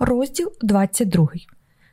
Розділ 22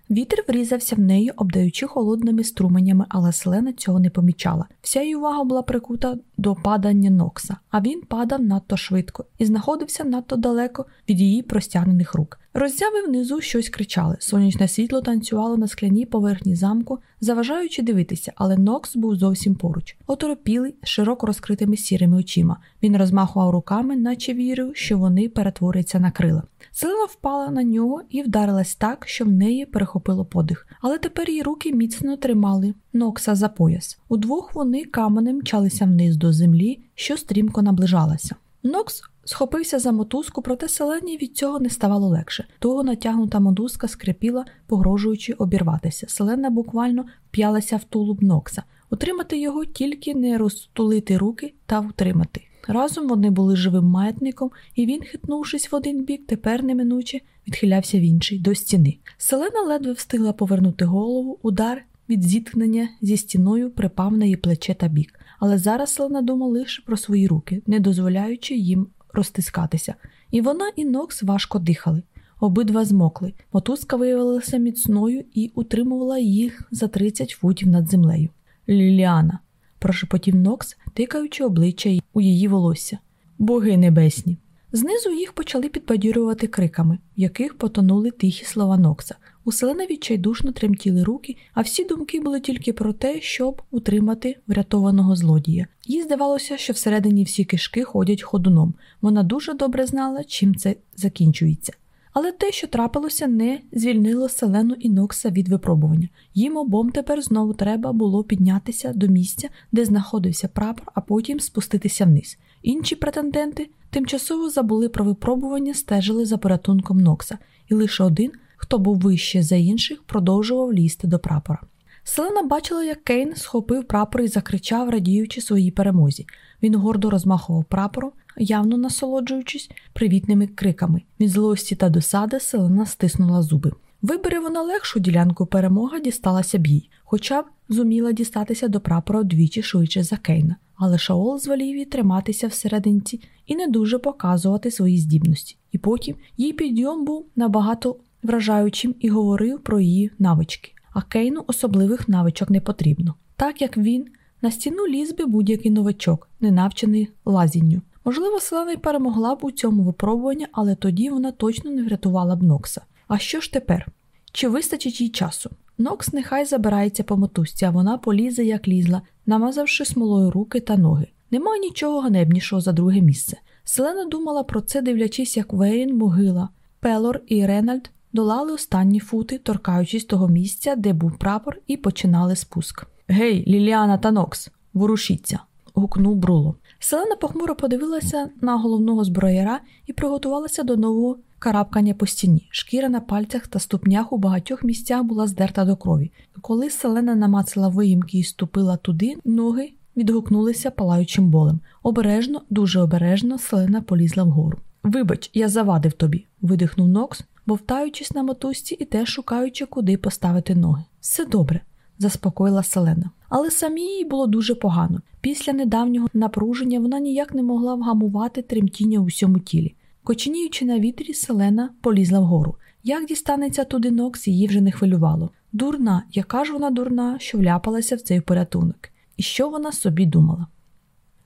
Вітер врізався в неї, обдаючи холодними струменями, але Селена цього не помічала. Вся її увага була прикута до падання Нокса, а він падав надто швидко і знаходився надто далеко від її простягнених рук. Роззяви внизу щось кричали. Сонячне світло танцювало на скляній поверхні замку, заважаючи дивитися, але Нокс був зовсім поруч, оторопілий, широко розкритими сірими очима. Він розмахував руками, наче вірив, що вони перетворяться на крила. Селена впала на нього і вдарилась так, що в неї перехопило подих. Але тепер її руки міцно тримали Нокса за пояс. Удвох вони каменем мчалися вниз до землі, що стрімко наближалася. Нокс схопився за мотузку, проте селені від цього не ставало легше. Того натягнута мотузка скрипіла, погрожуючи обірватися. Селена буквально вп'ялася в тулуб Нокса, утримати його тільки не розтулити руки та втримати. Разом вони були живим маятником, і він, хитнувшись в один бік, тепер неминуче відхилявся в інший до стіни. Селена ледве встигла повернути голову, удар від зіткнення зі стіною припав на її плече та бік. Але зараз Селена думала лише про свої руки, не дозволяючи їм розтискатися. І вона, і Нокс важко дихали. Обидва змокли. Мотузка виявилася міцною і утримувала їх за 30 футів над землею. Ліліана, прошепотів Нокс, тикаючи обличчя у її волосся. Боги небесні. Знизу їх почали підбадьорювати криками, в яких потонули тихі слова Нокса. У селена відчайдушно тремтіли руки, а всі думки були тільки про те, щоб утримати врятованого злодія. Їй здавалося, що всередині всі кишки ходять ходуном. Вона дуже добре знала, чим це закінчується. Але те, що трапилося, не звільнило Селену і Нокса від випробування. Їм обом тепер знову треба було піднятися до місця, де знаходився прапор, а потім спуститися вниз. Інші претенденти тимчасово забули про випробування, стежили за порятунком Нокса, і лише один, хто був вище за інших, продовжував лізти до прапора. Селена бачила, як Кейн схопив прапор і закричав, радіючи своїй перемозі. Він гордо розмахував прапором, явно насолоджуючись привітними криками. Від злості та досади селена стиснула зуби. Вибере вона легшу ділянку перемога дісталася б їй, хоча б зуміла дістатися до прапора вдвічі швидше за Кейна. Але Шаол звелів її триматися всерединці і не дуже показувати свої здібності. І потім її підйом був набагато вражаючим і говорив про її навички. А Кейну особливих навичок не потрібно, так як він на стіну ліз би будь-який новачок, не навчений лазінню. Можливо, Селена перемогла б у цьому випробуванні, але тоді вона точно не врятувала б Нокса. А що ж тепер? Чи вистачить їй часу? Нокс нехай забирається по мотузці, а вона полізе, як лізла, намазавши смолою руки та ноги. Нема нічого ганебнішого за друге місце. Селена думала про це, дивлячись, як Вейн, могила, Пелор і Ренальд долали останні фути, торкаючись того місця, де був прапор, і починали спуск. Гей, Ліліана та Нокс, ворушіться! гукнув Бруло. Селена похмуро подивилася на головного зброєра і приготувалася до нового карабкання по стіні. Шкіра на пальцях та ступнях у багатьох місцях була здерта до крові. Коли селена намацала виїмки і ступила туди, ноги відгукнулися палаючим болем. Обережно, дуже обережно, селена полізла вгору. Вибач, я завадив тобі, видихнув Нокс, бовтаючись на мотузці і теж шукаючи, куди поставити ноги. Все добре, заспокоїла селена. Але самі їй було дуже погано. Після недавнього напруження вона ніяк не могла вгамувати тремтіння у всьому тілі. Коченіючи на вітрі, селена полізла вгору. Як дістанеться туди Нокс, її вже не хвилювало. Дурна, яка ж вона дурна, що вляпалася в цей порятунок. І що вона собі думала?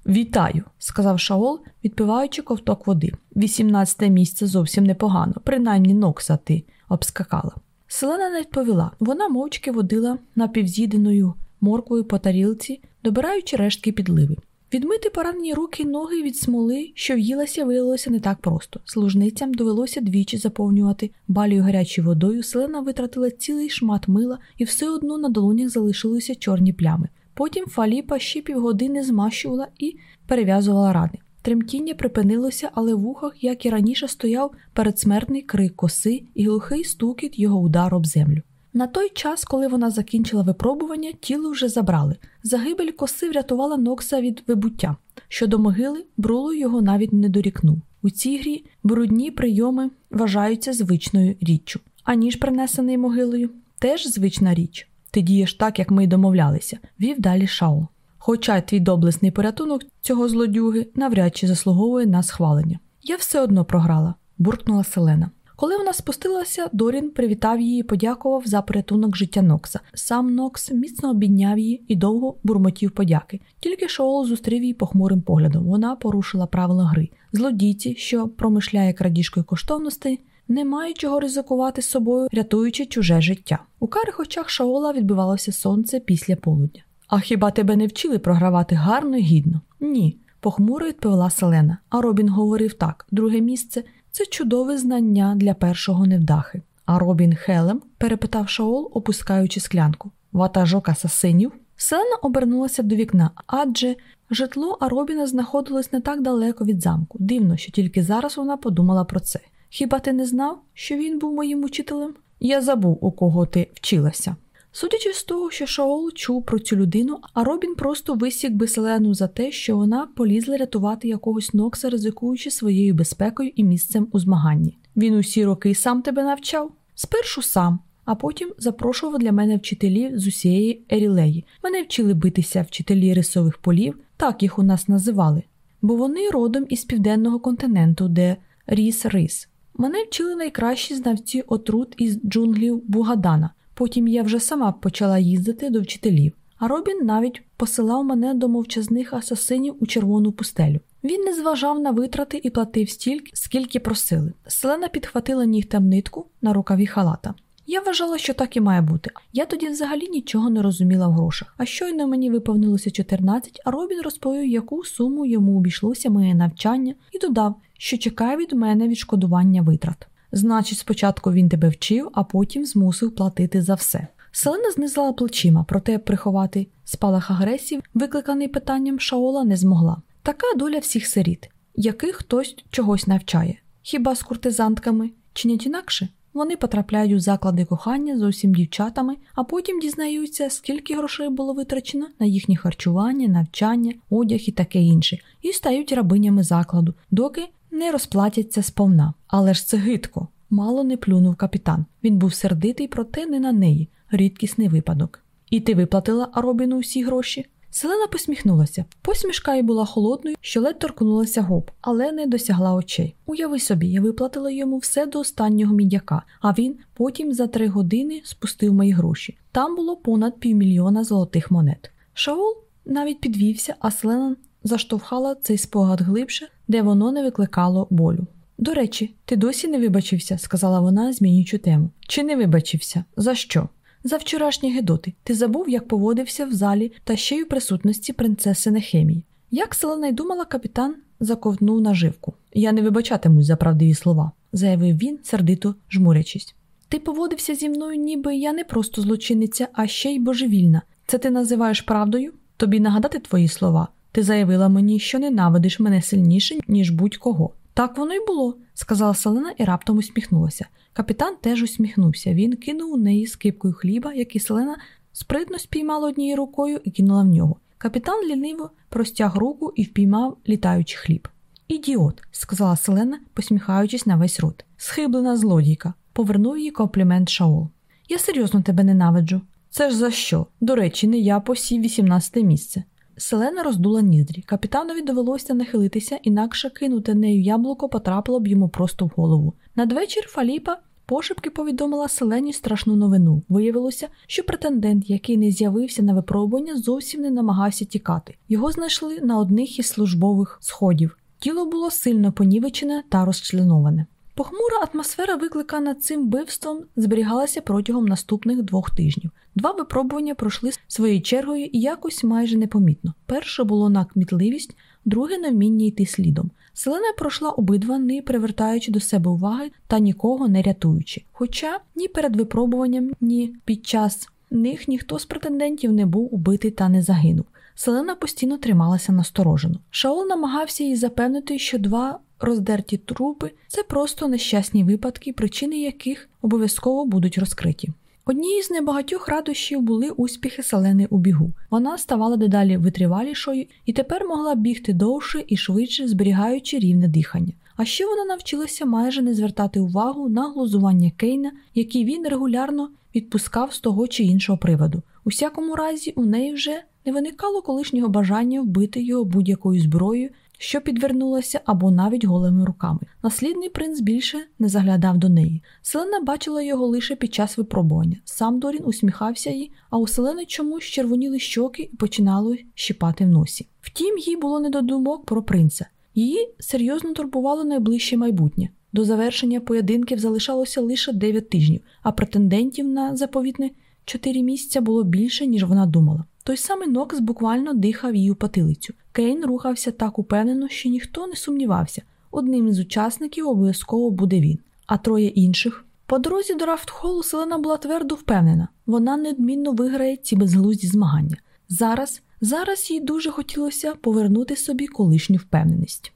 Вітаю, сказав Шаол, відпиваючи ковток води. Вісімнадцяте місце зовсім непогано, принаймні Нокса ти обскакала. Селена не відповіла. Вона мовчки водила напівз'їденою морквою по тарілці, добираючи рештки підливи. Відмити поранені руки й ноги від смоли, що в'їлася, виявилося не так просто. Служницям довелося двічі заповнювати балію гарячою водою, селена витратила цілий шмат мила, і все одно на долонях залишилися чорні плями. Потім Фаліпа ще півгодини змащувала і перев'язувала рани. Тремтіння припинилося, але в ухах, як і раніше, стояв передсмертний крик коси і глухий стукіт його удару об землю. На той час, коли вона закінчила випробування, тіло вже забрали. Загибель коси врятувала Нокса від вибуття. Щодо могили, Бруло його навіть не дорікнув. У цій грі брудні прийоми вважаються звичною річчю. А ніж принесений могилою теж звична річ. Ти дієш так, як ми й домовлялися, вів далі Шаул. Хоча твій доблесний порятунок цього злодюги навряд чи заслуговує на схвалення. Я все одно програла, буркнула Селена. Коли вона спустилася, Дорін привітав її і подякував за порятунок життя Нокса. Сам Нокс міцно обідняв її і довго бурмотів подяки. Тільки Шоул зустрів її похмурим поглядом. Вона порушила правила гри. Злодійці, що промишляє крадіжкою коштовностей, не має чого ризикувати собою, рятуючи чуже життя. У карих очах Шаола відбивалося сонце після полудня. А хіба тебе не вчили програвати гарно і гідно? Ні, похмуро відповіла Селена. А Робін говорив так: друге місце це чудове знання для першого невдахи. А Робін Хелем? перепитав Шаол, опускаючи склянку. Ватажок асасинів? Селена обернулася до вікна, адже житло Аробіна знаходилось не так далеко від замку. Дивно, що тільки зараз вона подумала про це. Хіба ти не знав, що він був моїм учителем? Я забув, у кого ти вчилася. Судячи з того, що Шаол чув про цю людину, а Робін просто висік би Селену за те, що вона полізла рятувати якогось Нокса, ризикуючи своєю безпекою і місцем у змаганні. Він усі роки сам тебе навчав? Спершу сам, а потім запрошував для мене вчителів з усієї Ерілеї. Мене вчили битися вчителі рисових полів, так їх у нас називали, бо вони родом із південного континенту, де ріс рис. Мене вчили найкращі знавці отрут із джунглів Бугадана. Потім я вже сама почала їздити до вчителів, а Робін навіть посилав мене до мовчазних асасинів у червону пустелю. Він не зважав на витрати і платив стільки, скільки просили. Селена підхватила нігтем нитку на рукаві халата. Я вважала, що так і має бути. Я тоді взагалі нічого не розуміла в грошах. А щойно мені виповнилося 14, а Робін розповів, яку суму йому обійшлося моє навчання, і додав, що чекає від мене відшкодування витрат. Значить, спочатку він тебе вчив, а потім змусив платити за все. Селена знизила плечима, проте приховати спалах агресії, викликаний питанням Шаола, не змогла. Така доля всіх сиріт, яких хтось чогось навчає. Хіба з куртизантками чинять інакше? Вони потрапляють у заклади кохання з усім дівчатами, а потім дізнаються, скільки грошей було витрачено на їхнє харчування, навчання, одяг і таке інше, і стають рабинями закладу, доки не розплатяться сповна. Але ж це гидко. Мало не плюнув капітан. Він був сердитий, проте не на неї, рідкісний випадок. І ти виплатила Робіну усі гроші? Селена посміхнулася. Посмішка їй була холодною, що ледь торкнулася губ, але не досягла очей. Уяви собі, я виплатила йому все до останнього мідяка, а він потім за три години спустив мої гроші. Там було понад півмільйона золотих монет. Шаул навіть підвівся, а Селена заштовхала цей спогад глибше, де воно не викликало болю. До речі, ти досі не вибачився, сказала вона, змінюючи тему. Чи не вибачився? За що? За вчорашні гедоти. Ти забув, як поводився в залі та ще й у присутності принцеси Нехемії. Як селена й думала, капітан заковтнув наживку. Я не вибачатимусь за правдиві слова, заявив він, сердито жмурячись. Ти поводився зі мною, ніби я не просто злочинниця, а ще й божевільна. Це ти називаєш правдою? Тобі нагадати твої слова. Ти заявила мені, що ненавидиш мене сильніше, ніж будь-кого. Так воно й було, сказала Селена і раптом усміхнулася. Капітан теж усміхнувся. Він кинув у неї скипкою хліба, який Селена спритно спіймала однією рукою і кинула в нього. Капітан ліниво простяг руку і впіймав літаючий хліб. Ідіот, сказала Селена, посміхаючись на весь рот. Схиблена злодійка, повернув їй комплімент Шаол. Я серйозно тебе ненавиджу. Це ж за що? До речі, не я посів 18 місце. Селена роздула ніздрі. Капітанові довелося нахилитися, інакше кинуте нею яблуко потрапило б йому просто в голову. Надвечір Фаліпа пошепки повідомила Селені страшну новину. Виявилося, що претендент, який не з'явився на випробування, зовсім не намагався тікати. Його знайшли на одних із службових сходів. Тіло було сильно понівечене та розчленоване. Похмура атмосфера, викликана цим вбивством, зберігалася протягом наступних двох тижнів. Два випробування пройшли своєю чергою і якось майже непомітно. Перше було на кмітливість, друге на вміння йти слідом. Селена пройшла обидва, не привертаючи до себе уваги та нікого не рятуючи. Хоча ні перед випробуванням, ні під час них ніхто з претендентів не був убитий та не загинув. Селена постійно трималася насторожено. Шаол намагався їй запевнити, що два роздерті трупи це просто нещасні випадки, причини яких обов'язково будуть розкриті. Однією з небагатьох радощів були успіхи Селени у бігу. Вона ставала дедалі витривалішою і тепер могла бігти довше і швидше, зберігаючи рівне дихання. А ще вона навчилася майже не звертати увагу на глузування Кейна, який він регулярно відпускав з того чи іншого приводу. У всякому разі, у неї вже не виникало колишнього бажання вбити його будь-якою зброєю що підвернулася, або навіть голими руками. Наслідний принц більше не заглядав до неї. Селена бачила його лише під час випробування. Сам Дорін усміхався їй, а у Селени чомусь червоніли щоки і починали щипати в носі. Втім, їй було не до думок про принца. Її серйозно турбувало найближче майбутнє. До завершення поєдинків залишалося лише 9 тижнів, а претендентів на заповітне 4 місяця було більше, ніж вона думала. Той самий Нокс буквально дихав її у потилицю. Кейн рухався так упевнено, що ніхто не сумнівався. Одним із учасників обов'язково буде він, а троє інших. По дорозі до Рафтхолу Селена була твердо впевнена, вона неодмінно виграє ці безглузді змагання. Зараз, зараз їй дуже хотілося повернути собі колишню впевненість.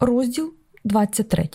Розділ 23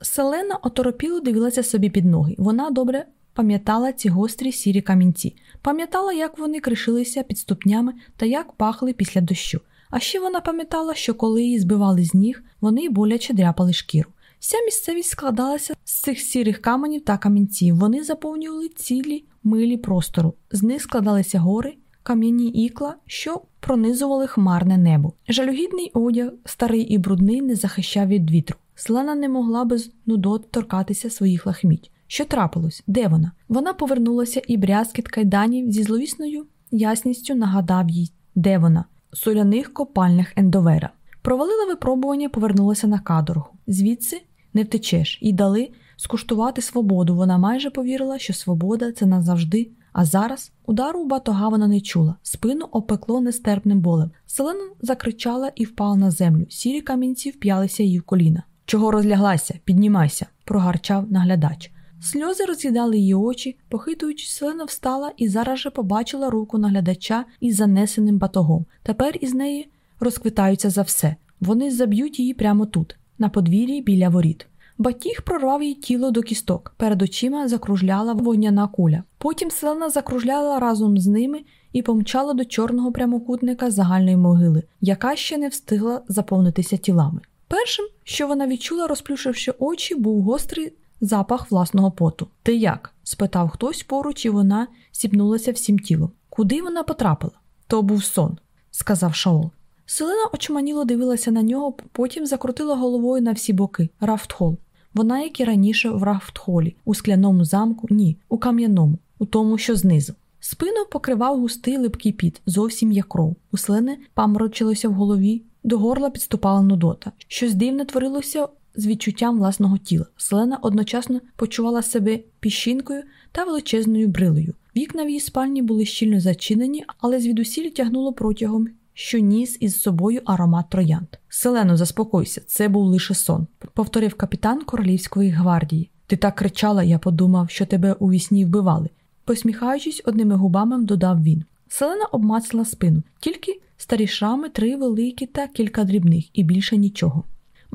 Селена оторопіло дивилася собі під ноги. Вона добре пам'ятала ці гострі сірі камінці, пам'ятала, як вони кришилися під ступнями та як пахли після дощу. А ще вона пам'ятала, що коли її збивали з ніг, вони боляче дряпали шкіру. Вся місцевість складалася з цих сірих каменів та камінців. Вони заповнювали цілі милі простору. З них складалися гори, кам'яні ікла, що пронизували хмарне небо. Жалюгідний одяг, старий і брудний, не захищав від вітру. Слана не могла без нудот торкатися своїх лахміть. Що трапилось? Де вона? Вона повернулася, і брязкіт кайданів зі зловісною ясністю нагадав їй, де вона, в соляних копальнях Ендовера. Провалила випробування, повернулася на каторгу. Звідси не втечеш, і дали скуштувати свободу. Вона майже повірила, що свобода це назавжди. А зараз удару у батога вона не чула, спину опекло нестерпним болем. Селена закричала і впала на землю. Сірі камінці вп'ялися їй в коліна. Чого розляглася? Піднімайся, прогарчав наглядач. Сльози роз'їдали її очі, похитуючись, Селена встала і зараз же побачила руку наглядача із занесеним батогом. Тепер із неї розквитаються за все. Вони заб'ють її прямо тут, на подвір'ї біля воріт. Батіг прорвав її тіло до кісток. Перед очима закружляла вогняна куля. Потім селена закружляла разом з ними і помчала до чорного прямокутника загальної могили, яка ще не встигла заповнитися тілами. Першим, що вона відчула, розплюшивши очі, був гострий запах власного поту. Ти як? спитав хтось поруч, і вона сіпнулася всім тілом. Куди вона потрапила? То був сон, сказав Шаол. Селена очманіло дивилася на нього, потім закрутила головою на всі боки Рафтхол. Вона, як і раніше, в Рафтхолі, у скляному замку, ні, у кам'яному, у тому, що знизу. Спину покривав густий липкий піт, зовсім як кров. У Селени паморочилося в голові, до горла підступала нудота. Щось дивне творилося з відчуттям власного тіла. Селена одночасно почувала себе піщинкою та величезною брилою. Вікна в її спальні були щільно зачинені, але звідусіль тягнуло протягом, що ніс із собою аромат троянд. Селено, заспокойся, це був лише сон, повторив капітан королівської гвардії. Ти так кричала, я подумав, що тебе у вісні вбивали. Посміхаючись, одними губами додав він. Селена обмацала спину, тільки старі шрами, три великі та кілька дрібних, і більше нічого.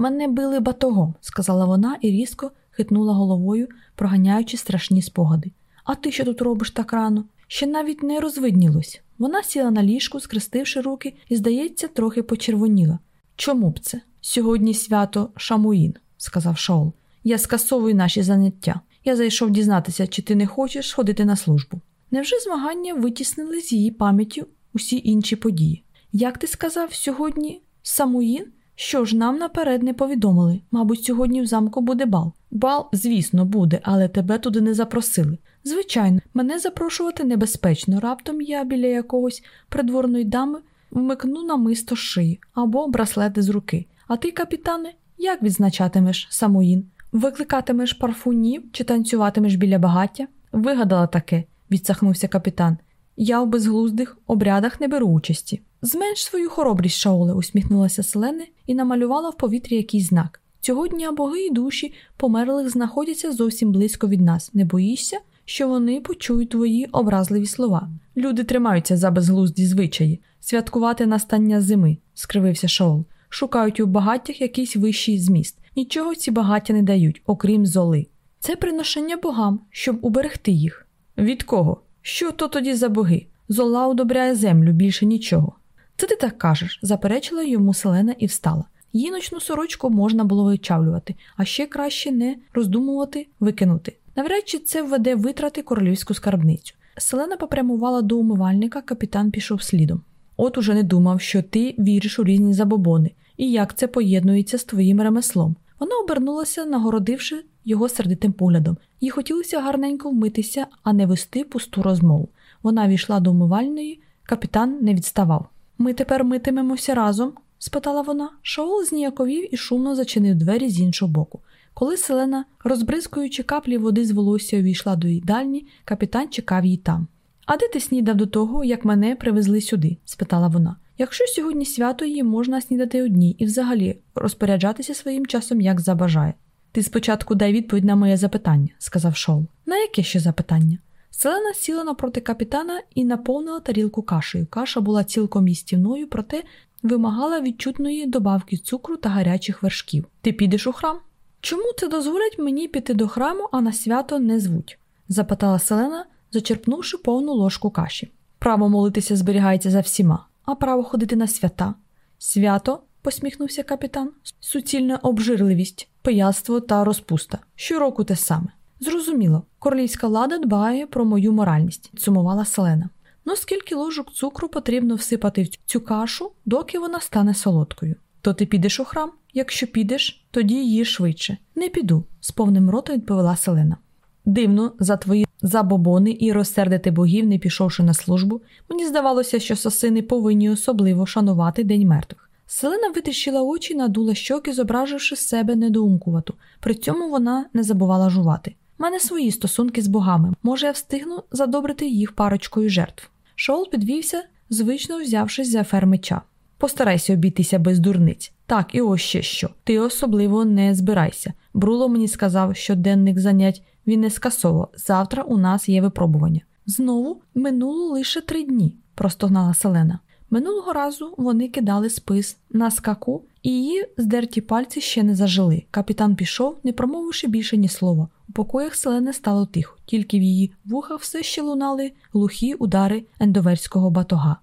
Мене били батогом, сказала вона і різко хитнула головою, проганяючи страшні спогади. А ти що тут робиш так рано? Ще навіть не розвиднілось. Вона сіла на ліжку, скрестивши руки, і, здається, трохи почервоніла. Чому б це? Сьогодні свято Шамуїн, сказав Шаол. Я скасовую наші заняття. Я зайшов дізнатися, чи ти не хочеш ходити на службу. Невже змагання витіснили з її пам'яттю усі інші події? Як ти сказав сьогодні Самуїн? Що ж, нам наперед не повідомили. Мабуть, сьогодні в замку буде бал. Бал, звісно, буде, але тебе туди не запросили. Звичайно, мене запрошувати небезпечно. Раптом я біля якогось придворної дами вмикну намисто шиї або браслети з руки. А ти, капітане, як відзначатимеш Самуїн? Викликатимеш парфунів чи танцюватимеш біля багаття? Вигадала таке, відсахнувся капітан. Я в безглуздих обрядах не беру участі. Зменш свою хоробрість, Шаоле, усміхнулася Селене і намалювала в повітрі якийсь знак. Цього дня боги і душі померлих знаходяться зовсім близько від нас. Не боїшся, що вони почують твої образливі слова. Люди тримаються за безглузді звичаї, святкувати настання зими, скривився Шаол. Шукають у багаттях якийсь вищий зміст. Нічого ці багаття не дають, окрім золи. Це приношення богам, щоб уберегти їх. Від кого? Що то тоді за боги? Зола удобряє землю, більше нічого. Це ти так кажеш, заперечила йому Селена і встала. Її ночну сорочку можна було вичавлювати, а ще краще не роздумувати, викинути. Навряд чи це введе витрати королівську скарбницю. Селена попрямувала до умивальника, капітан пішов слідом. От уже не думав, що ти віриш у різні забобони, і як це поєднується з твоїм ремеслом. Вона обернулася, нагородивши його сердитим поглядом. Їй хотілося гарненько вмитися, а не вести пусту розмову. Вона війшла до умивальної, капітан не відставав. Ми тепер митимемося разом? спитала вона. Шаол зніяковів і шумно зачинив двері з іншого боку. Коли Селена, розбризкуючи каплі води з волосся, увійшла до їдальні, капітан чекав її там. А де ти снідав до того, як мене привезли сюди? спитала вона. Якщо сьогодні свято її можна снідати одній і взагалі розпоряджатися своїм часом, як забажає. Ти спочатку дай відповідь на моє запитання, сказав Шоу. На яке ще запитання? Селена сіла напроти капітана і наповнила тарілку кашею. Каша була цілком їстівною, проте вимагала відчутної добавки цукру та гарячих вершків. Ти підеш у храм? Чому це дозволять мені піти до храму, а на свято не звуть? запитала Селена, зачерпнувши повну ложку каші. Право молитися зберігається за всіма, а право ходити на свята. Свято, посміхнувся капітан, суцільна обжирливість, пияцтво та розпуста. Щороку те саме. Зрозуміло, королівська лада дбає про мою моральність, сумувала Селена. Ну скільки ложок цукру потрібно всипати в цю кашу, доки вона стане солодкою. То ти підеш у храм? Якщо підеш, тоді її швидше. Не піду, з повним ротом відповіла Селена. Дивно, за твої забобони і розсердити богів, не пішовши на службу, мені здавалося, що сосини повинні особливо шанувати День мертвих. Селена витріщила очі, надула щоки, зображивши з себе недоумкувату. При цьому вона не забувала жувати. Мене свої стосунки з богами. Може, я встигну задобрити їх парочкою жертв. Шоул підвівся, звично взявшись за фер меча. Постарайся обійтися без дурниць. Так, і ось ще що. Ти особливо не збирайся. Бруло мені сказав, що денник занять він не скасовував. Завтра у нас є випробування. Знову минуло лише три дні, простогнала Селена. Минулого разу вони кидали спис на скаку, і її здерті пальці ще не зажили. Капітан пішов, не промовивши більше ні слова. У покоях селени стало тихо, тільки в її вухах все ще лунали глухі удари ендоверського батога.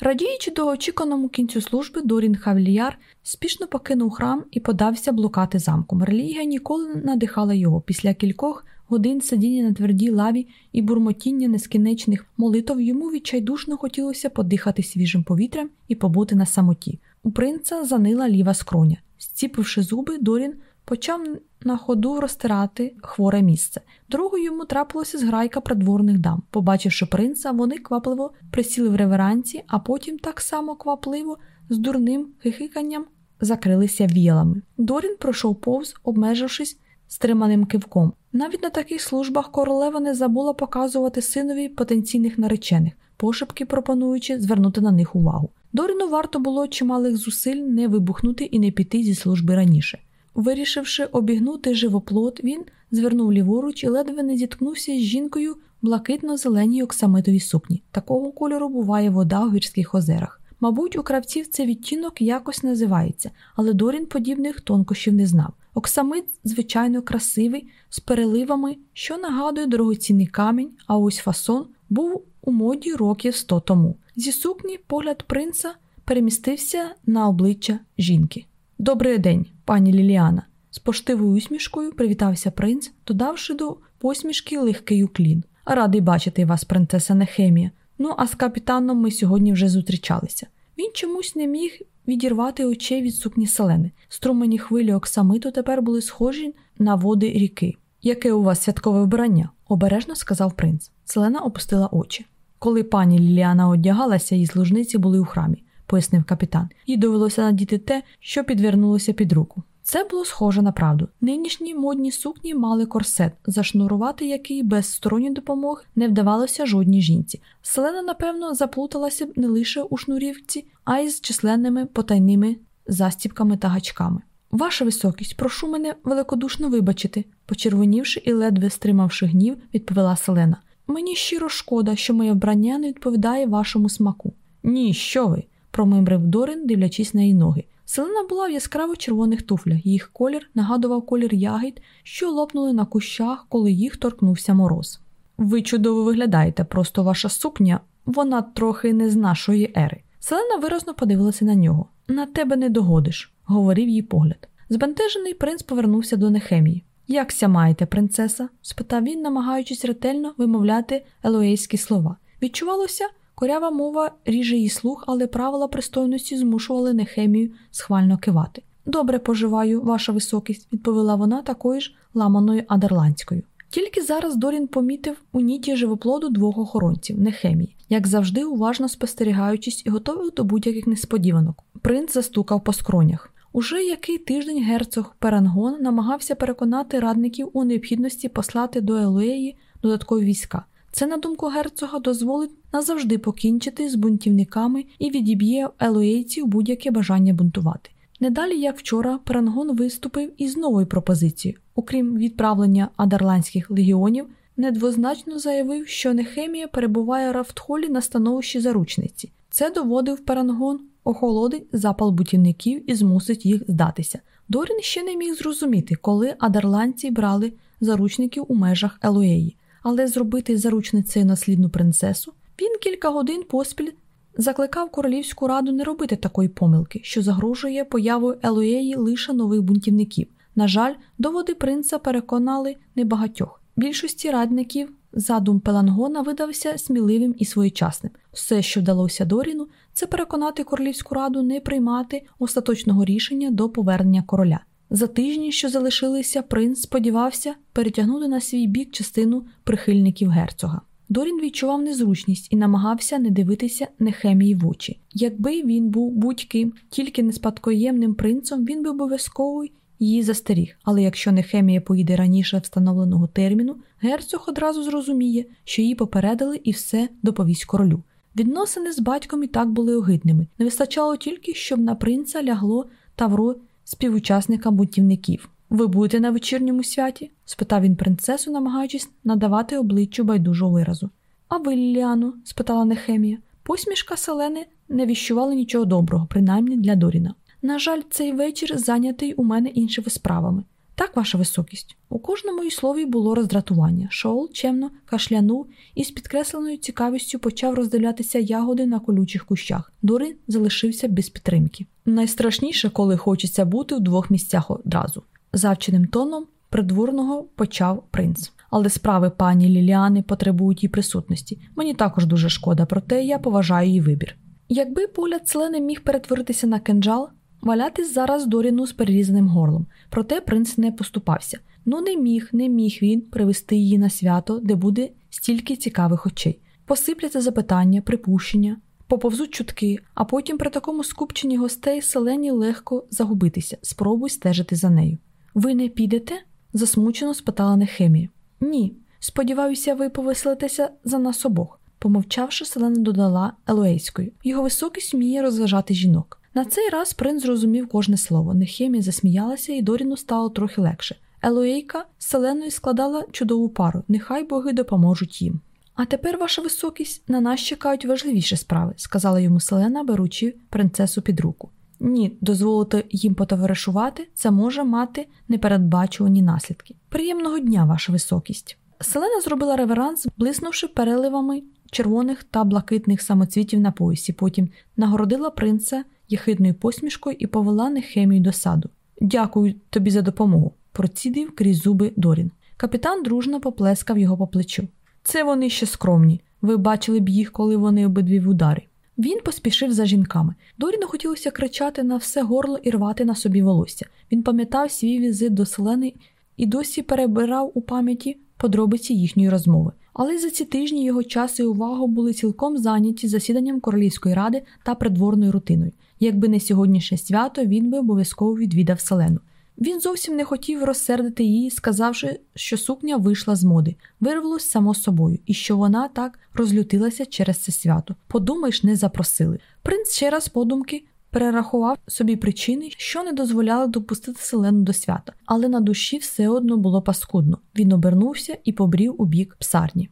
Радіючи до очіканому кінцю служби, Дорін Хавліяр спішно покинув храм і подався блукати замком. Релігія ніколи не надихала його. Після кількох годин сидіння на твердій лаві і бурмотіння нескінчених молитов йому відчайдушно хотілося подихати свіжим повітрям і побути на самоті. У принца занила ліва скроня. Зціпивши зуби, Дорін почав на ходу розтирати хворе місце. Дорогою йому трапилося зграйка придворних дам. Побачивши принца, вони квапливо присіли в реверанці, а потім так само квапливо з дурним хихиканням закрилися віялами. Дорін пройшов повз, обмежившись стриманим кивком. Навіть на таких службах королева не забула показувати синові потенційних наречених, пошепки пропонуючи звернути на них увагу. Доріну варто було чималих зусиль не вибухнути і не піти зі служби раніше. Вирішивши обігнути живоплот, він звернув ліворуч і ледве не зіткнувся з жінкою блакитно-зеленій оксамитовій сукні. Такого кольору буває вода у гірських озерах. Мабуть, у кравців цей відтінок якось називається, але Дорін подібних тонкощів не знав. Оксамит, звичайно, красивий, з переливами, що нагадує дорогоцінний камінь, а ось фасон був у моді років сто тому. Зі сукні погляд принца перемістився на обличчя жінки. Добрий день, пані Ліліана. З поштивою усмішкою привітався принц, додавши до посмішки легкий уклін. Радий бачити вас, принцеса Нехемія. Ну, а з капітаном ми сьогодні вже зустрічалися. Він чомусь не міг відірвати очей від сукні селени. Струмені хвилі оксамиту тепер були схожі на води ріки. Яке у вас святкове вбрання? обережно сказав принц. Селена опустила очі. Коли пані Ліліана одягалася, її служниці були у храмі пояснив капітан, їй довелося надіти те, що підвернулося під руку. Це було схоже на правду. Нинішні модні сукні мали корсет, зашнурувати який без сторонньої допомоги не вдавалося жодній жінці. Селена, напевно, заплуталася не лише у шнурівці, а й з численними потайними застіпками та гачками. Ваша високість, прошу мене великодушно вибачити, почервонівши і ледве стримавши гнів, відповіла Селена. Мені щиро шкода, що моє вбрання не відповідає вашому смаку. Ні, що ви? Промимрив Дорин, дивлячись на її ноги. Селена була в яскраво червоних туфлях, їх колір нагадував колір ягід, що лопнули на кущах, коли їх торкнувся мороз. Ви чудово виглядаєте, просто ваша сукня, вона трохи не з нашої ери. Селена виразно подивилася на нього. На тебе не догодиш, говорив їй погляд. Збентежений принц повернувся до Нехемії. Якся маєте, принцеса? спитав він, намагаючись ретельно вимовляти елоейські слова. Відчувалося, Корява мова ріже її слух, але правила пристойності змушували Нехемію схвально кивати. Добре поживаю, ваша високість, відповіла вона такою ж ламаною адерландською. Тільки зараз Дорін помітив у ніті живоплоду двох охоронців, Нехемії, як завжди, уважно спостерігаючись і готовий до будь-яких несподіванок. Принц застукав по скронях. Уже який тиждень герцог Перангон намагався переконати радників у необхідності послати до Елуеї додаткові війська. Це, на думку герцога, дозволить назавжди покінчити з бунтівниками і відіб'є елуейців будь-яке бажання бунтувати. Недалі, як вчора, Перангон виступив із новою пропозицією, окрім відправлення адерландських легіонів, недвозначно заявив, що Нехемія перебуває Рафтхолі на становищі заручниці. Це доводив Перангон, охолодить запал бутівників і змусить їх здатися. Дорін ще не міг зрозуміти, коли адерландці брали заручників у межах Елуеї, але зробити заручницею наслідну принцесу він кілька годин поспіль закликав королівську раду не робити такої помилки, що загрожує появою Елуеї лише нових бунтівників. На жаль, доводи принца переконали небагатьох. Більшості радників задум Пелангона видався сміливим і своєчасним. Все, що вдалося Доріну, це переконати королівську раду не приймати остаточного рішення до повернення короля. За тижні, що залишилися, принц сподівався перетягнути на свій бік частину прихильників герцога. Дорін відчував незручність і намагався не дивитися Нехемії в очі. Якби він був будь-ким, тільки не спадкоємним принцем, він би обов'язково її застеріг. Але якщо Нехемія поїде раніше встановленого терміну, герцог одразу зрозуміє, що її попередили і все доповість королю. Відносини з батьком і так були огидними. Не вистачало тільки, щоб на принца лягло тавро співучасника бунтівників. Ви будете на вечірньому святі? спитав він принцесу, намагаючись надавати обличчю байдужого виразу. А ви, Ліліано? спитала Нехемія. Посмішка Селени не віщувала нічого доброго, принаймні для Доріна. На жаль, цей вечір зайнятий у мене іншими справами. Так, ваша високість. У кожному і слові було роздратування. Шоул чемно кашлянув і з підкресленою цікавістю почав роздивлятися ягоди на колючих кущах. Дорин залишився без підтримки. Найстрашніше, коли хочеться бути в двох місцях одразу. Завченим тоном придворного почав принц. Але справи пані Ліліани потребують її присутності. Мені також дуже шкода, проте я поважаю її вибір. Якби погляд Селени міг перетворитися на кинджал, валятись зараз Доріну з перерізаним горлом, проте принц не поступався. Ну не міг, не міг він привести її на свято, де буде стільки цікавих очей. Посипляться запитання, припущення, поповзуть чутки, а потім при такому скупченні гостей селені легко загубитися, спробуй стежити за нею. Ви не підете? засмучено спитала Нехемія. Ні. Сподіваюся, ви повеселитеся за нас обох. Помовчавши, Селена додала Елуейською. Його високість вміє розважати жінок. На цей раз принц зрозумів кожне слово. Нехемія засміялася, і Доріну стало трохи легше. Елуейка з Селеною складала чудову пару, нехай боги допоможуть їм. А тепер, ваша високість, на нас чекають важливіші справи, сказала йому Селена, беручи принцесу під руку. Ні, дозволити їм потоваришувати це може мати непередбачувані наслідки. Приємного дня, ваша високість. Селена зробила реверанс, блиснувши переливами червоних та блакитних самоцвітів на поясі. Потім нагородила принца єхидною посмішкою і повела Нехемію до саду. Дякую тобі за допомогу, процідив крізь зуби Дорін. Капітан дружно поплескав його по плечу. Це вони ще скромні. Ви бачили б їх, коли вони обидві в ударі. Він поспішив за жінками. Доріну хотілося кричати на все горло і рвати на собі волосся. Він пам'ятав свій візит до селени і досі перебирав у пам'яті подробиці їхньої розмови. Але за ці тижні його час і увагу були цілком зайняті засіданням королівської ради та придворною рутиною. Якби не сьогоднішнє свято, він би обов'язково відвідав селену. Він зовсім не хотів розсердити її, сказавши, що сукня вийшла з моди, вирвалось само собою, і що вона так розлютилася через це свято. Подумаєш, не запросили. Принц ще раз подумки перерахував собі причини, що не дозволяли допустити селену до свята, але на душі все одно було паскудно. Він обернувся і побрів у бік псарні.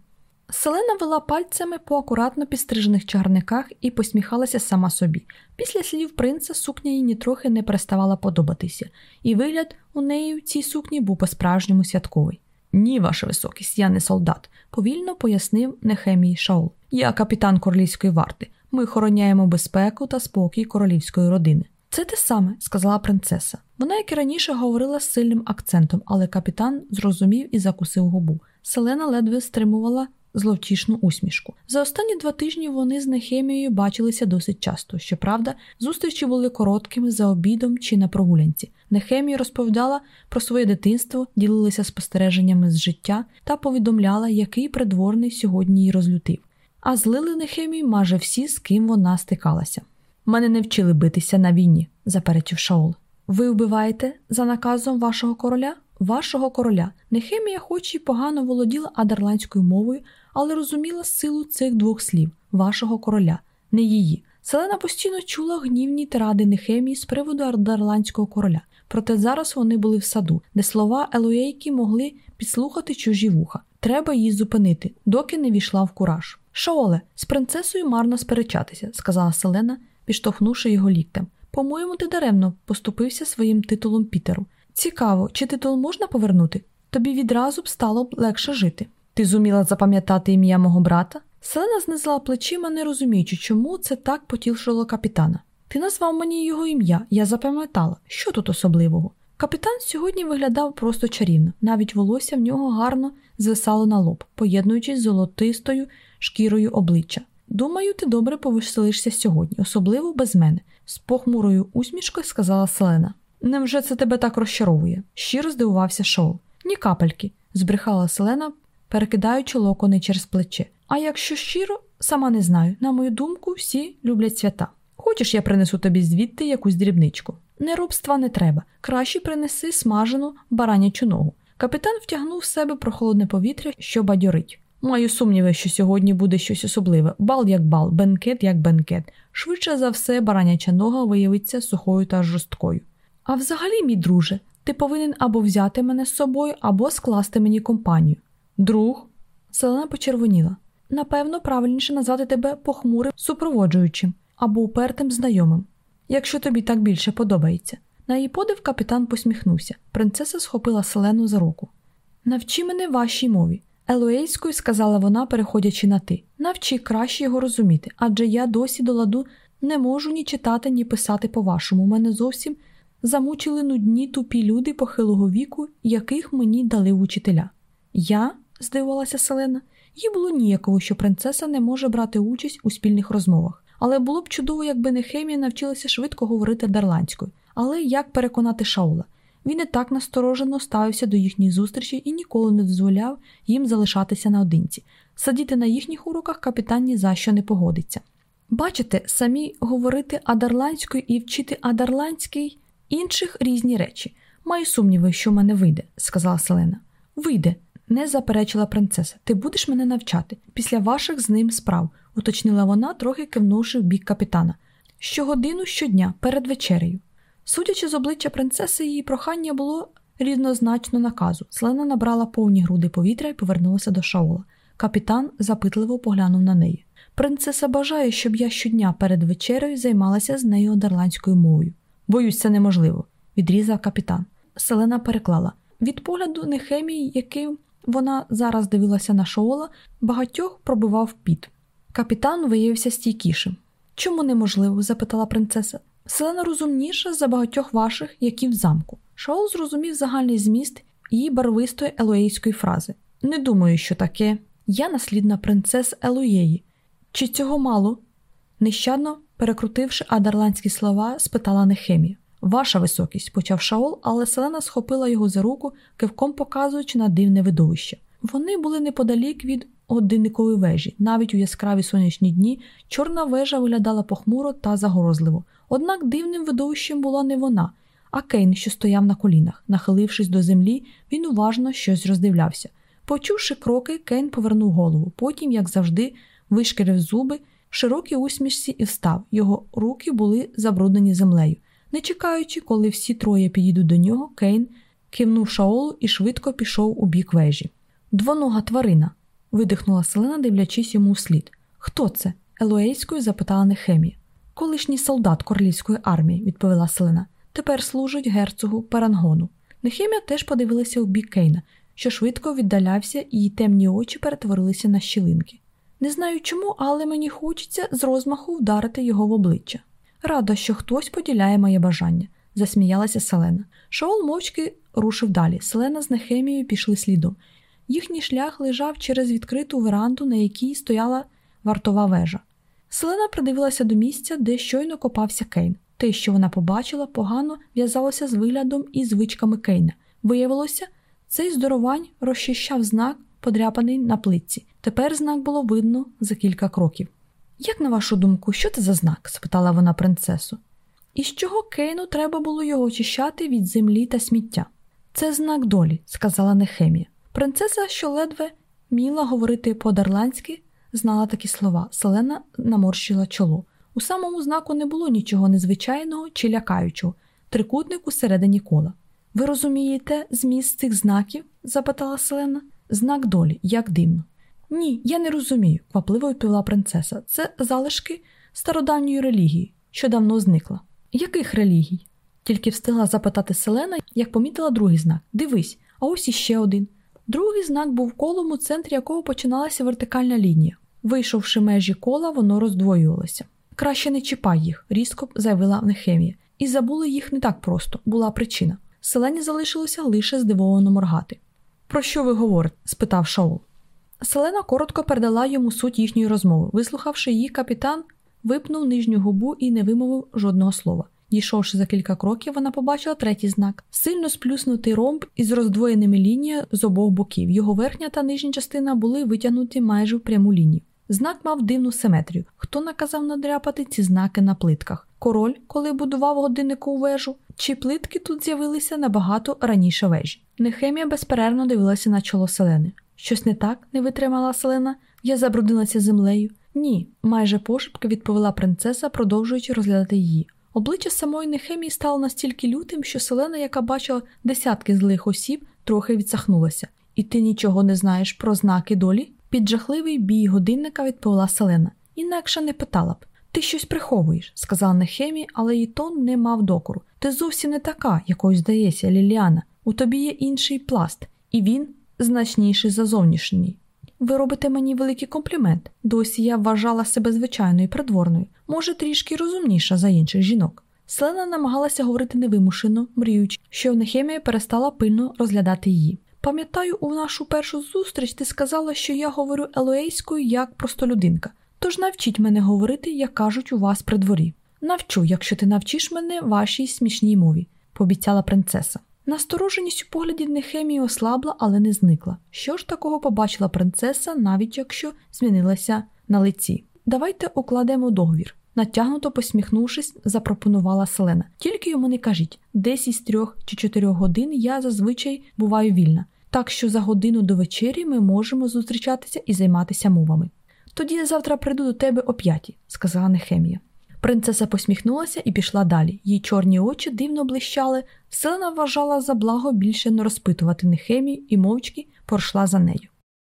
Селена вела пальцями по акуратно підстрижених чагарниках і посміхалася сама собі. Після слів принца сукня їй нітрохи не переставала подобатися, і вигляд у неї в цій сукні був по-справжньому святковий. Ні, ваша високість, я не солдат, повільно пояснив Нехемій Шаул. Я капітан королівської варти. Ми охороняємо безпеку та спокій королівської родини. Це те саме, сказала принцеса. Вона, як і раніше, говорила з сильним акцентом, але капітан зрозумів і закусив губу. Селена ледве стримувала зловтішну усмішку. За останні два тижні вони з Нехемією бачилися досить часто. Щоправда, зустрічі були короткими за обідом чи на прогулянці. Нехемія розповідала про своє дитинство, ділилася спостереженнями з життя та повідомляла, який придворний сьогодні її розлютив. А злили Нехемію майже всі, з ким вона стикалася. Мене не вчили битися на війні, заперечив Шаул. Ви вбиваєте за наказом вашого короля? Вашого короля. Нехемія, хоч і погано володіла адерландською мовою, але розуміла силу цих двох слів вашого короля, не її. Селена постійно чула гнівні тиради Нехемії з приводу адерландського короля, проте зараз вони були в саду, де слова Елоєйки могли підслухати чужі вуха. Треба її зупинити, доки не війшла в кураж. Шаоле, з принцесою марно сперечатися, сказала Селена, підштовхнувши його ліктем. По-моєму, ти даремно поступився своїм титулом Пітеру. Цікаво, чи титул можна повернути? Тобі відразу б стало б легше жити. Ти зуміла запам'ятати ім'я мого брата? Селена знизила плечима, не розуміючи, чому це так потілшило капітана. Ти назвав мені його ім'я, я запам'ятала, що тут особливого. Капітан сьогодні виглядав просто чарівно, навіть волосся в нього гарно звисало на лоб, поєднуючись з золотистою шкірою обличчя. Думаю, ти добре повеселишся сьогодні, особливо без мене, з похмурою усмішкою сказала Селена. Невже це тебе так розчаровує? Щиро здивувався Шоу. Ні капельки, збрехала Селена, перекидаючи локони через плече. А якщо щиро, сама не знаю. На мою думку, всі люблять свята. Хочеш, я принесу тобі звідти якусь дрібничку? Неробства не треба. Краще принеси смажену баранячу ногу. Капітан втягнув в себе прохолодне повітря, що бадьорить. Маю сумніви, що сьогодні буде щось особливе. Бал як бал, бенкет як бенкет. Швидше за все, бараняча нога виявиться сухою та жорсткою. А взагалі, мій друже, ти повинен або взяти мене з собою, або скласти мені компанію. Друг, селена почервоніла. Напевно, правильніше назвати тебе похмурим супроводжуючим або упертим знайомим, якщо тобі так більше подобається. На її подив капітан посміхнувся. Принцеса схопила селену за руку. Навчи мене вашій мові. Елоейською сказала вона, переходячи на ти. Навчи краще його розуміти, адже я досі до ладу не можу ні читати, ні писати по-вашому. Мене зовсім замучили нудні тупі люди похилого віку, яких мені дали учителя. Я, здивувалася Селена, їй було ніяково, що принцеса не може брати участь у спільних розмовах. Але було б чудово, якби Нехемія навчилася швидко говорити дарландською. Але як переконати Шаула? Він і так насторожено ставився до їхніх зустрічей і ніколи не дозволяв їм залишатися наодинці. Сидіти на їхніх уроках капітан ні за що не погодиться. Бачите, самі говорити адарландською і вчити адарландський інших різні речі. Маю сумніви, що в мене вийде, сказала Селена. Вийде, не заперечила принцеса. Ти будеш мене навчати після ваших з ним справ, уточнила вона, трохи кивнувши в бік капітана. Щогодину щодня перед вечерею. Судячи з обличчя принцеси, її прохання було рівнозначно наказу. Селена набрала повні груди повітря і повернулася до Шаула. Капітан запитливо поглянув на неї. Принцеса бажає, щоб я щодня перед вечерею займалася з нею одерландською мовою. Боюсь, це неможливо, відрізав капітан. Селена переклала. Від погляду Нехемії, яким вона зараз дивилася на Шаола, багатьох пробивав піт. Капітан виявився стійкішим. Чому неможливо? запитала принцеса. Селена розумніша за багатьох ваших, які в замку. Шаол зрозумів загальний зміст її барвистої елоєйської фрази. Не думаю, що таке. Я наслідна принцеса Елоєї. Чи цього мало? Нещадно, перекрутивши адарландські слова, спитала Нехемія. Ваша високість, почав Шаол, але Селена схопила його за руку, кивком показуючи на дивне видовище. Вони були неподалік від годинникової вежі. Навіть у яскраві сонячні дні чорна вежа виглядала похмуро та загрозливо. Однак дивним видовищем була не вона, а Кейн, що стояв на колінах. Нахилившись до землі, він уважно щось роздивлявся. Почувши кроки, Кейн повернув голову. Потім, як завжди, вишкірив зуби, широкій усмішці і встав. Його руки були забруднені землею. Не чекаючи, коли всі троє підійдуть до нього, Кейн кивнув шаолу і швидко пішов у бік вежі. Двонога тварина. видихнула селена, дивлячись йому вслід. Хто це? Елоейською запитала Нехемія. Колишній солдат королівської армії, відповіла селена. Тепер служить герцогу Парангону. Нехемія теж подивилася у бік Кейна, що швидко віддалявся, і її темні очі перетворилися на щілинки. Не знаю чому, але мені хочеться з розмаху вдарити його в обличчя. Рада, що хтось поділяє моє бажання, засміялася Селена. Шаол мовчки рушив далі. Селена з Нехемією пішли слідом. Їхній шлях лежав через відкриту веранду, на якій стояла вартова вежа. Селена придивилася до місця, де щойно копався Кейн. Те, що вона побачила, погано в'язалося з виглядом і звичками Кейна. Виявилося, цей здоровань розчищав знак, подряпаний на плитці. Тепер знак було видно за кілька кроків. Як, на вашу думку, що це за знак? спитала вона принцесу. І з чого Кейну треба було його очищати від землі та сміття? Це знак долі, сказала Нехемія. Принцеса, що ледве міла говорити по-дарландськи, знала такі слова. Селена наморщила чоло. У самому знаку не було нічого незвичайного чи лякаючого, трикутник усередині кола. Ви розумієте зміст цих знаків? запитала Селена. Знак долі, як дивно. Ні, я не розумію, квапливо відповіла принцеса. Це залишки стародавньої релігії, що давно зникла. Яких релігій? Тільки встигла запитати Селена, як помітила другий знак. Дивись, а ось іще один. Другий знак був колом, у центрі якого починалася вертикальна лінія. Вийшовши межі кола, воно роздвоювалося. Краще не чіпай їх, різко заявила Нехемія. І забули їх не так просто, була причина. Селені залишилося лише здивовано моргати. Про що ви говорите? спитав Шаул. Селена коротко передала йому суть їхньої розмови. Вислухавши її, капітан випнув нижню губу і не вимовив жодного слова. Дійшовши за кілька кроків, вона побачила третій знак сильно сплюснутий ромб із роздвоєними лініями з обох боків. Його верхня та нижня частина були витягнуті майже в пряму лінію. Знак мав дивну симетрію. Хто наказав надряпати ці знаки на плитках? Король, коли будував годиннику вежу, чи плитки тут з'явилися набагато раніше вежі? Нехемія безперервно дивилася на чоло селени. Щось не так не витримала селена. Я забруднилася землею. Ні, майже пошепки відповіла принцеса, продовжуючи розглядати її. Обличчя самої Нехемії стало настільки лютим, що селена, яка бачила десятки злих осіб, трохи відсахнулася. І ти нічого не знаєш про знаки долі? Під жахливий бій годинника відповіла Селена. Інакше не питала б. Ти щось приховуєш, сказала Нехемі, але її тон не мав докору. Ти зовсім не така, якою здається, Ліліана. У тобі є інший пласт, і він значніший за зовнішній. Ви робите мені великий комплімент. Досі я вважала себе звичайною придворною, може, трішки розумніша за інших жінок. Селена намагалася говорити невимушено, мріючи, що Нехемія перестала пильно розглядати її. Пам'ятаю, у нашу першу зустріч ти сказала, що я говорю елоейською як простолюдинка. Тож навчіть мене говорити, як кажуть у вас при дворі. Навчу, якщо ти навчиш мене вашій смішній мові, пообіцяла принцеса. Настороженість у погляді Нехемії ослабла, але не зникла. Що ж такого побачила принцеса, навіть якщо змінилася на лиці? Давайте укладемо договір. Натягнуто посміхнувшись, запропонувала Селена. Тільки йому не кажіть, десь із трьох чи чотирьох годин я зазвичай буваю вільна, так що за годину до вечері ми можемо зустрічатися і займатися мовами. Тоді я завтра прийду до тебе о п'ятій, сказала Нехемія. Принцеса посміхнулася і пішла далі. Її чорні очі дивно блищали. Селена вважала за благо більше не розпитувати Нехемію і мовчки пройшла за нею.